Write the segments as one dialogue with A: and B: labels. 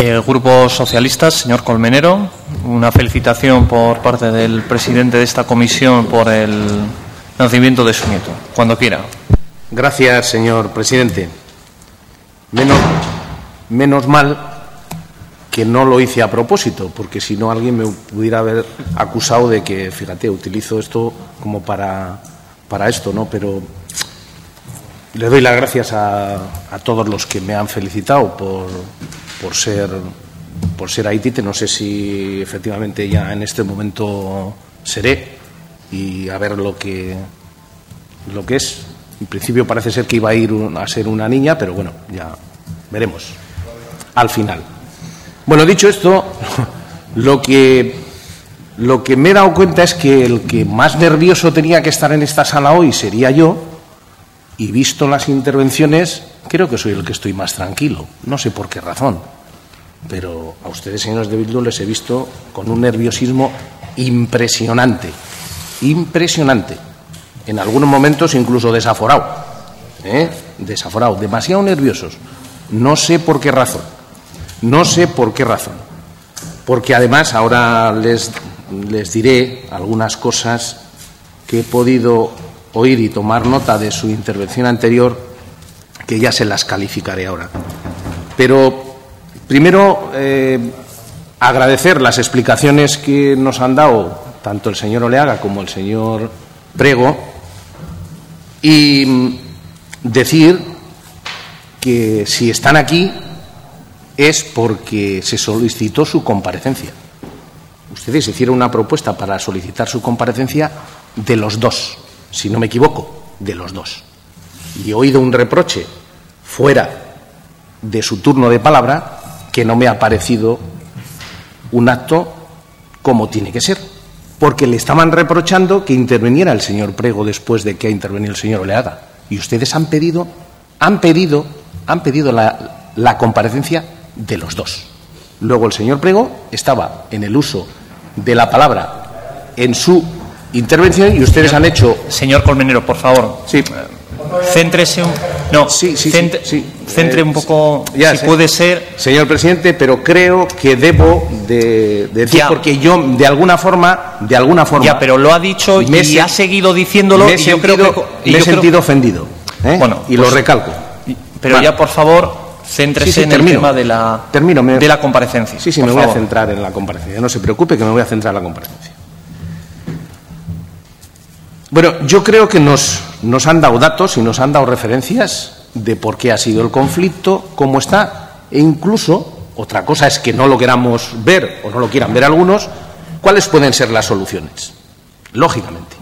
A: El Grupo Socialista, señor Colmenero, una felicitación por parte del presidente de esta comisión por el nacimiento de su nieto. Cuando quiera.
B: Gracias, señor presidente. Menos, menos mal que no lo hice a propósito, porque si no alguien me pudiera haber acusado de que, fíjate, utilizo esto como para, para esto, ¿no? Pero le doy las gracias a, a todos los que me han felicitado por, por ser por ser Haitite. No sé si efectivamente ya en este momento seré y a ver lo que lo que es. En principio parece ser que iba a ir a ser una niña, pero bueno, ya veremos al final. Bueno, dicho esto, lo que lo que me he dado cuenta es que el que más nervioso tenía que estar en esta sala hoy sería yo, y visto las intervenciones, creo que soy el que estoy más tranquilo. No sé por qué razón pero a ustedes, señores de Bildu, les he visto con un nerviosismo impresionante, impresionante. En algunos momentos incluso desaforado, ¿eh? desaforado, demasiado nerviosos. No sé por qué razón, no sé por qué razón. Porque además ahora les, les diré algunas cosas que he podido oír y tomar nota de su intervención anterior, que ya se las calificaré ahora. Pero Primero, eh, agradecer las explicaciones que nos han dado tanto el señor Oleaga como el señor Prego y mm, decir que si están aquí es porque se solicitó su comparecencia. Ustedes hicieron una propuesta para solicitar su comparecencia de los dos, si no me equivoco, de los dos. Y he oído un reproche fuera de su turno de palabra que no me ha parecido un acto como tiene que ser, porque le estaban reprochando que interviniera el señor Prego después de que ha intervenido el señor Oleaga. Y ustedes han pedido, han pedido, han pedido la, la comparecencia de los dos. Luego el señor Prego estaba en el uso de la palabra en su intervención y ustedes han hecho.
A: Señor Colmenero, por favor.
B: Sí.
A: Céntrese un. No,
B: sí, sí,
A: centre,
B: sí,
A: centre
B: Eh,
A: un poco,
B: ya,
A: si puede ser.
B: Señor presidente, pero creo que debo de, de decir
A: Ya.
B: porque yo de alguna forma, de alguna forma,
A: Ya, pero lo ha dicho y
B: se-
A: ha seguido diciéndolo. y yo
B: sentido,
A: creo que. y
B: me he
A: creo-
B: sentido ofendido. ¿eh?
A: Bueno,
B: y
A: pues-
B: lo recalco.
A: pero
B: Vale.
A: ya, por favor, céntrese en
B: termino.
A: el tema de la,
B: Termino, me-
A: de la comparecencia.
B: Sí, sí, me voy a centrar en la comparecencia. No se preocupe que me voy a centrar en la comparecencia. Bueno, yo creo que nos, nos han dado datos y nos han dado referencias de por qué ha sido el conflicto, cómo está, e incluso, otra cosa es que no lo queramos ver o no lo quieran ver algunos, cuáles pueden ser las soluciones. Lógicamente.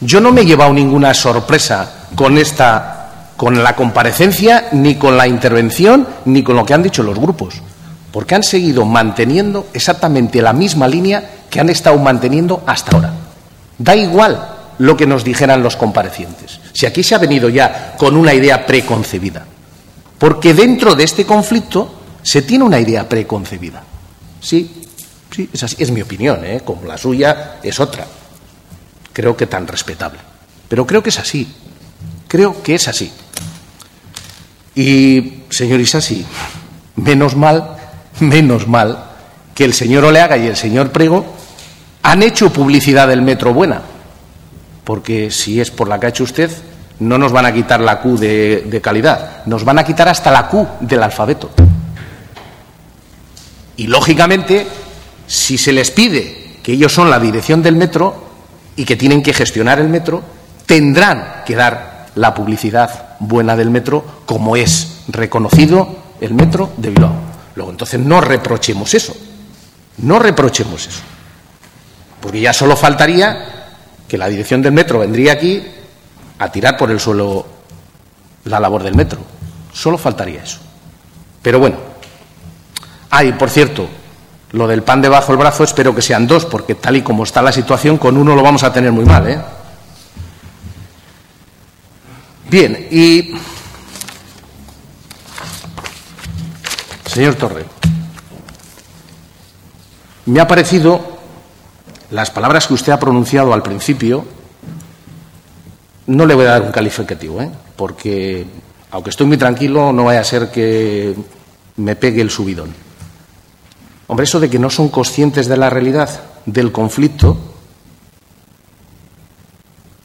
B: Yo no me he llevado ninguna sorpresa con esta, con la comparecencia, ni con la intervención, ni con lo que han dicho los grupos, porque han seguido manteniendo exactamente la misma línea que han estado manteniendo hasta ahora. Da igual lo que nos dijeran los comparecientes. Si aquí se ha venido ya con una idea preconcebida. Porque dentro de este conflicto se tiene una idea preconcebida. Sí, sí, es así. Es mi opinión, ¿eh? como la suya es otra. Creo que tan respetable. Pero creo que es así. Creo que es así. Y, señor Isasi, menos mal, menos mal que el señor Oleaga y el señor Prego han hecho publicidad del metro buena. Porque si es por la que ha hecho usted, no nos van a quitar la Q de, calidad, nos van a quitar hasta la Q del alfabeto. Y lógicamente, si se les pide que ellos son la dirección del metro y que tienen que gestionar el metro, tendrán que dar la publicidad buena del metro como es reconocido el metro de Bilbao. Luego, entonces, no reprochemos eso. No reprochemos eso. Porque ya solo faltaría que la dirección del metro vendría aquí a tirar por el suelo la labor del metro. Solo faltaría eso. Pero bueno. Ah, y por cierto, lo del pan debajo del brazo espero que sean dos, porque tal y como está la situación, con uno lo vamos a tener muy mal, ¿eh? Bien, y. Señor Torre, me ha parecido las palabras que usted ha pronunciado al principio, no le voy a dar un calificativo, ¿eh? porque aunque estoy muy tranquilo, no vaya a ser que me pegue el subidón. Hombre, eso de que no son conscientes de la realidad del conflicto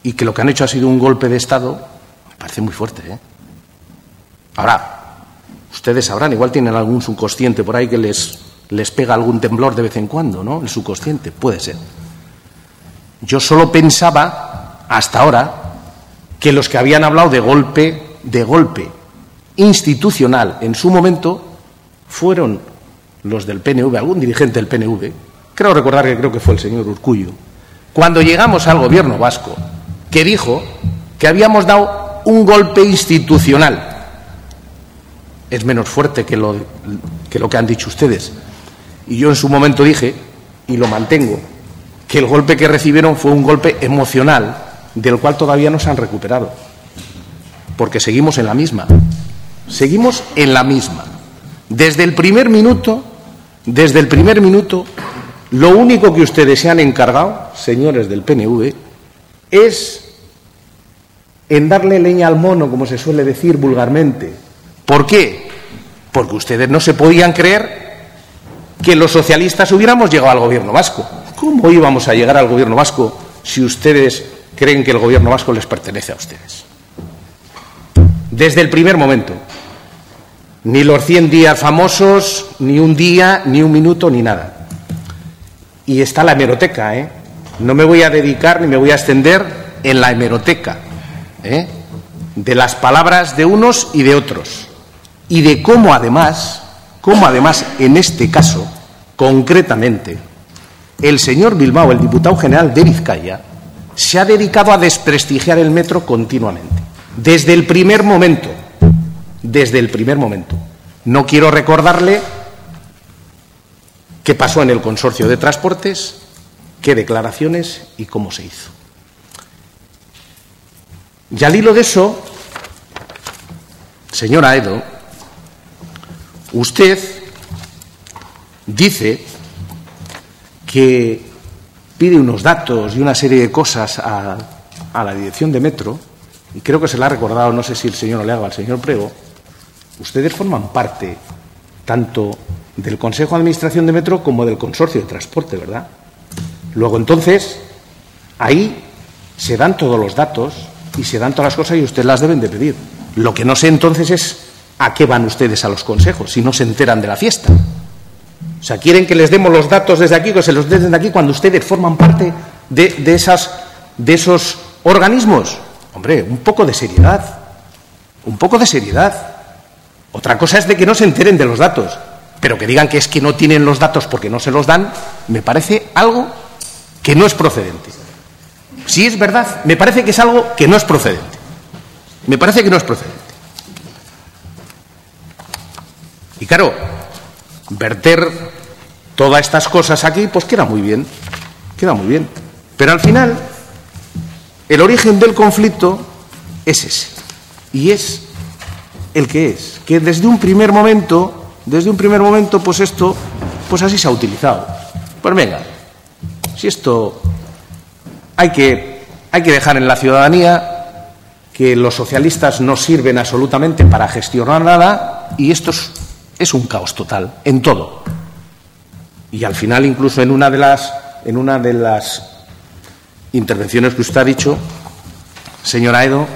B: y que lo que han hecho ha sido un golpe de Estado, me parece muy fuerte. ¿eh? Ahora, ustedes sabrán, igual tienen algún subconsciente por ahí que les, les pega algún temblor de vez en cuando, ¿no? El subconsciente, puede ser. Yo solo pensaba, hasta ahora, que los que habían hablado de golpe, de golpe institucional en su momento, fueron los del PNV, algún dirigente del PNV, creo recordar que creo que fue el señor Urcullo, cuando llegamos al gobierno vasco, que dijo que habíamos dado un golpe institucional. Es menos fuerte que lo, que lo que han dicho ustedes. Y yo en su momento dije, y lo mantengo, que el golpe que recibieron fue un golpe emocional del cual todavía no se han recuperado. Porque seguimos en la misma. Seguimos en la misma. Desde el primer minuto, desde el primer minuto, lo único que ustedes se han encargado, señores del PNV, es en darle leña al mono, como se suele decir vulgarmente. ¿Por qué? Porque ustedes no se podían creer que los socialistas hubiéramos llegado al gobierno vasco. ¿Cómo íbamos a llegar al gobierno vasco si ustedes creen que el gobierno vasco les pertenece a ustedes? Desde el primer momento. Ni los 100 días famosos, ni un día, ni un minuto, ni nada. Y está la hemeroteca, ¿eh? No me voy a dedicar ni me voy a extender en la hemeroteca, ¿eh? de las palabras de unos y de otros. Y de cómo además, cómo además en este caso, concretamente, el señor Bilbao, el diputado general de Vizcaya, se ha dedicado a desprestigiar el metro continuamente. Desde el primer momento, desde el primer momento. No quiero recordarle qué pasó en el consorcio de transportes, qué declaraciones y cómo se hizo. Y al hilo de eso, señora Edo, usted dice que pide unos datos y una serie de cosas a, a la dirección de Metro, y creo que se le ha recordado, no sé si el señor Oleaga al señor Prego, ustedes forman parte tanto del Consejo de Administración de Metro como del Consorcio de Transporte, ¿verdad? Luego, entonces, ahí se dan todos los datos y se dan todas las cosas y ustedes las deben de pedir. Lo que no sé entonces es a qué van ustedes a los consejos si no se enteran de la fiesta. O sea, quieren que les demos los datos desde aquí, que se los den desde aquí cuando ustedes forman parte de, de, esas, de esos organismos. Hombre, un poco de seriedad. Un poco de seriedad. Otra cosa es de que no se enteren de los datos, pero que digan que es que no tienen los datos porque no se los dan, me parece algo que no es procedente. Si es verdad, me parece que es algo que no es procedente. Me parece que no es procedente. Y claro, verter todas estas cosas aquí, pues queda muy bien, queda muy bien. Pero al final, el origen del conflicto es ese. Y es el que es, que desde un primer momento, desde un primer momento, pues esto, pues así se ha utilizado. Pues venga, si esto hay que, hay que dejar en la ciudadanía que los socialistas no sirven absolutamente para gestionar nada y esto es, es un caos total en todo. Y al final, incluso en una de las, en una de las intervenciones que usted ha dicho, señora Edo,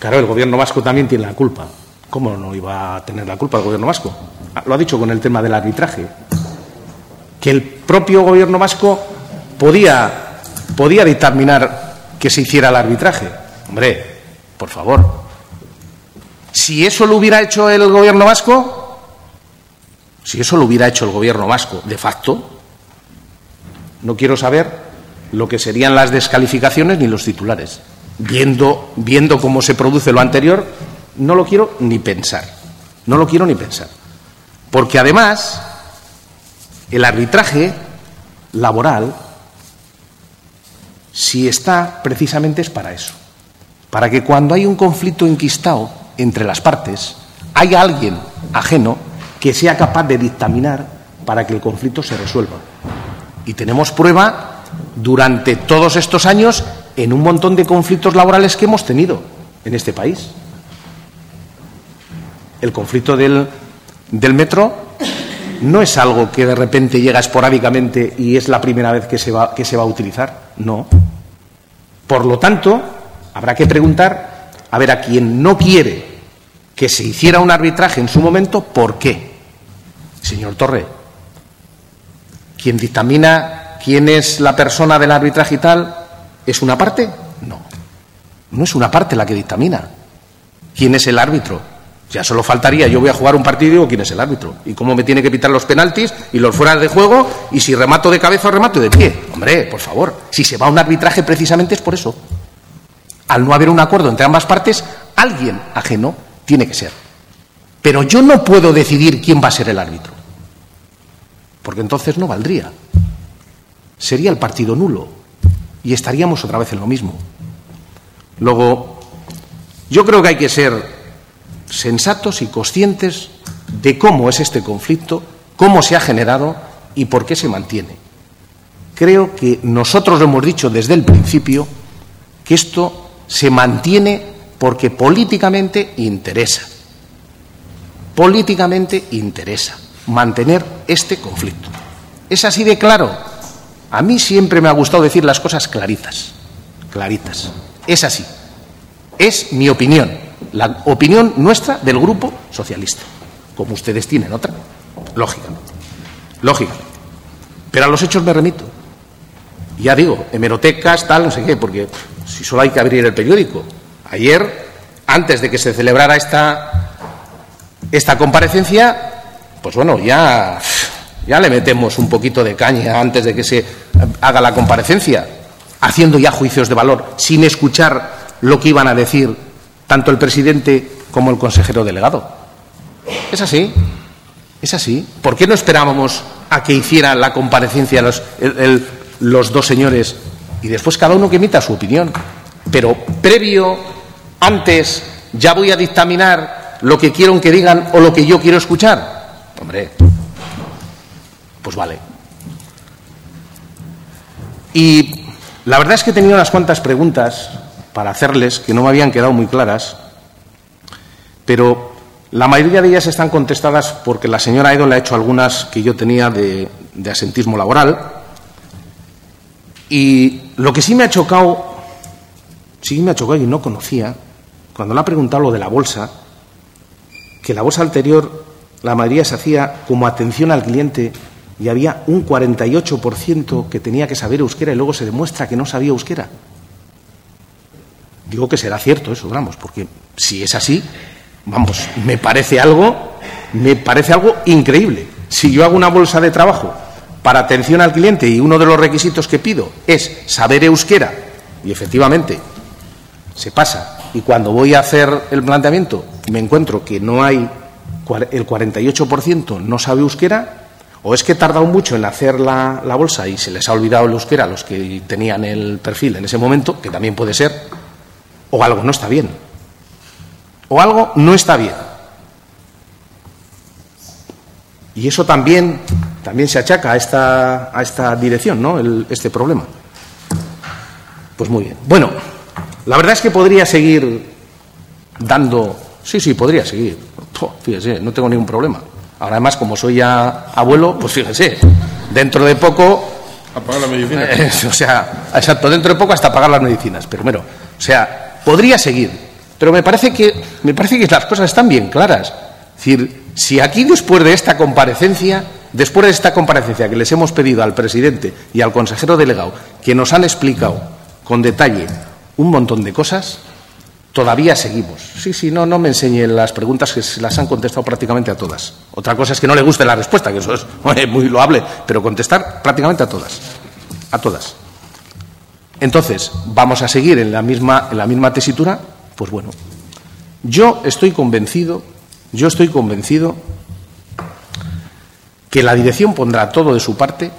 B: Claro, el gobierno vasco también tiene la culpa. ¿Cómo no iba a tener la culpa el gobierno vasco? Ah, lo ha dicho con el tema del arbitraje. Que el propio gobierno vasco podía, podía dictaminar que se hiciera el arbitraje. Hombre, por favor. Si eso lo hubiera hecho el gobierno vasco, si eso lo hubiera hecho el gobierno vasco de facto, no quiero saber lo que serían las descalificaciones ni los titulares viendo, viendo cómo se produce lo anterior, no lo quiero ni pensar. No lo quiero ni pensar. Porque además, el arbitraje laboral, si está precisamente es para eso. Para que cuando hay un conflicto enquistado entre las partes, haya alguien ajeno que sea capaz de dictaminar para que el conflicto se resuelva. Y tenemos prueba durante todos estos años en un montón de conflictos laborales que hemos tenido en este país. El conflicto del, del metro no es algo que de repente llega esporádicamente y es la primera vez que se va, que se va a utilizar. No. Por lo tanto, habrá que preguntar, a ver, a quien no quiere que se hiciera un arbitraje en su momento, ¿por qué? Señor Torre, quien dictamina quién es la persona del arbitraje y tal, ¿es una parte? No. No es una parte la que dictamina. ¿Quién es el árbitro? Ya solo faltaría, yo voy a jugar un partido y digo quién es el árbitro. Y cómo me tiene que pitar los penaltis y los fuera de juego y si remato de cabeza o remato de pie. Hombre, por favor, si se va a un arbitraje precisamente es por eso. Al no haber un acuerdo entre ambas partes, alguien ajeno tiene que ser. Pero yo no puedo decidir quién va a ser el árbitro. Porque entonces no valdría. Sería el partido nulo. Y estaríamos otra vez en lo mismo. Luego, yo creo que hay que ser sensatos y conscientes de cómo es este conflicto, cómo se ha generado y por qué se mantiene. Creo que nosotros hemos dicho desde el principio que esto se mantiene porque políticamente interesa. Políticamente interesa mantener este conflicto. Es así de claro. A mí siempre me ha gustado decir las cosas claritas, claritas. Es así. Es mi opinión la opinión nuestra del Grupo Socialista, como ustedes tienen otra, lógicamente. Lógicamente. Pero a los hechos me remito. Ya digo, hemerotecas, tal, no sé qué, porque si solo hay que abrir el periódico. Ayer, antes de que se celebrara esta, esta comparecencia, pues bueno, ya, ya le metemos un poquito de caña antes de que se haga la comparecencia, haciendo ya juicios de valor, sin escuchar lo que iban a decir tanto el presidente como el consejero delegado. Es así, es así. ¿Por qué no esperábamos a que hiciera la comparecencia los, los dos señores y después cada uno que emita su opinión? Pero previo, antes, ya voy a dictaminar lo que quiero que digan o lo que yo quiero escuchar. Hombre, pues vale. Y la verdad es que tenido unas cuantas preguntas para hacerles que no me habían quedado muy claras, pero la mayoría de ellas están contestadas porque la señora Edo le ha hecho algunas que yo tenía de, asentismo laboral. Y lo que sí me ha chocado, sí me ha chocado y no conocía, cuando le ha preguntado lo de la bolsa, que la bolsa anterior la mayoría se hacía como atención al cliente y había un 48% que tenía que saber euskera y luego se demuestra que no sabía euskera. Digo que será cierto eso, vamos, porque si es así, vamos, me parece algo, me parece algo increíble. Si yo hago una bolsa de trabajo para atención al cliente y uno de los requisitos que pido es saber euskera, y efectivamente se pasa, y cuando voy a hacer el planteamiento me encuentro que no hay el 48% no sabe euskera, o es que he tardado mucho en hacer la, la, bolsa y se les ha olvidado el euskera a los que tenían el perfil en ese momento, que también puede ser, o algo no está bien. O algo no está bien. Y eso también, también se achaca a esta, a esta dirección, ¿no? este problema. Pues muy bien. Bueno, la verdad es que podría seguir dando. Sí, sí, podría seguir. fíjese, no tengo ningún problema. Ahora, además, como soy ya abuelo, pues fíjese, dentro de poco.
C: A pagar las medicinas.
B: o sea, exacto, dentro de poco hasta pagar las medicinas. Pero bueno, o sea, Podría seguir, pero me parece que, me parece que las cosas están bien claras. Es decir, si aquí después de esta comparecencia, después de esta comparecencia que les hemos pedido al presidente y al consejero delegado, que nos han explicado con detalle un montón de cosas, todavía seguimos. Sí, sí, no, no me enseñe las preguntas que se las han contestado prácticamente a todas. Otra cosa es que no le guste la respuesta, que eso es muy loable, pero contestar prácticamente a todas. A todas. Entonces, ¿vamos a seguir en la misma, en la misma tesitura? Pues bueno, yo estoy convencido, yo estoy convencido que la dirección pondrá todo de su parte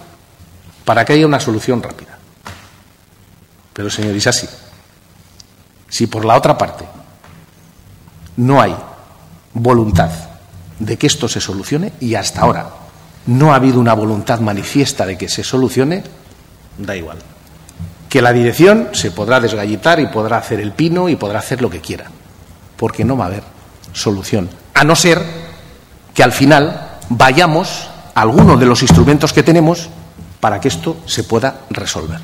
B: para que haya una solución rápida. Pero, señor Isasi, si por la otra parte no hay voluntad de que esto se solucione, y hasta ahora no ha habido una voluntad manifiesta de que se solucione, da igual que la dirección se podrá desgallitar y podrá hacer el pino y podrá hacer lo que quiera, porque no va a haber solución, a no ser que al final vayamos a alguno de los instrumentos que tenemos para que esto se pueda resolver.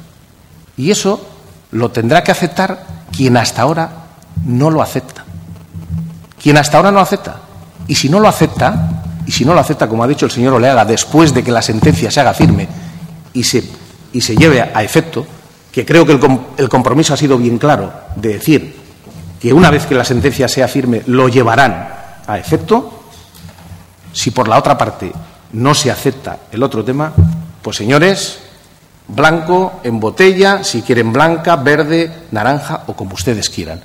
B: Y eso lo tendrá que aceptar quien hasta ahora no lo acepta. Quien hasta ahora no acepta. Y si no lo acepta, y si no lo acepta, como ha dicho el señor Oleaga, después de que la sentencia se haga firme y se, y se lleve a efecto, que creo que el, el compromiso ha sido bien claro de decir que una vez que la sentencia sea firme lo llevarán a efecto, si por la otra parte no se acepta el otro tema, pues señores, blanco en botella, si quieren blanca, verde, naranja o como ustedes quieran.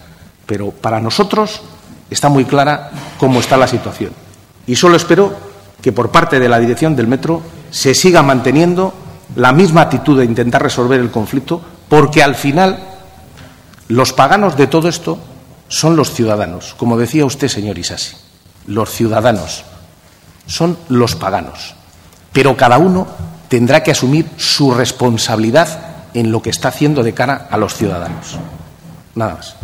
B: Pero para nosotros está muy clara cómo está la situación. Y solo espero que por parte de la dirección del metro se siga manteniendo la misma actitud de intentar resolver el conflicto, porque al final los paganos de todo esto son los ciudadanos, como decía usted, señor Isasi. Los ciudadanos son los paganos. Pero cada uno tendrá que asumir su responsabilidad en lo que está haciendo de cara a los ciudadanos. Nada más.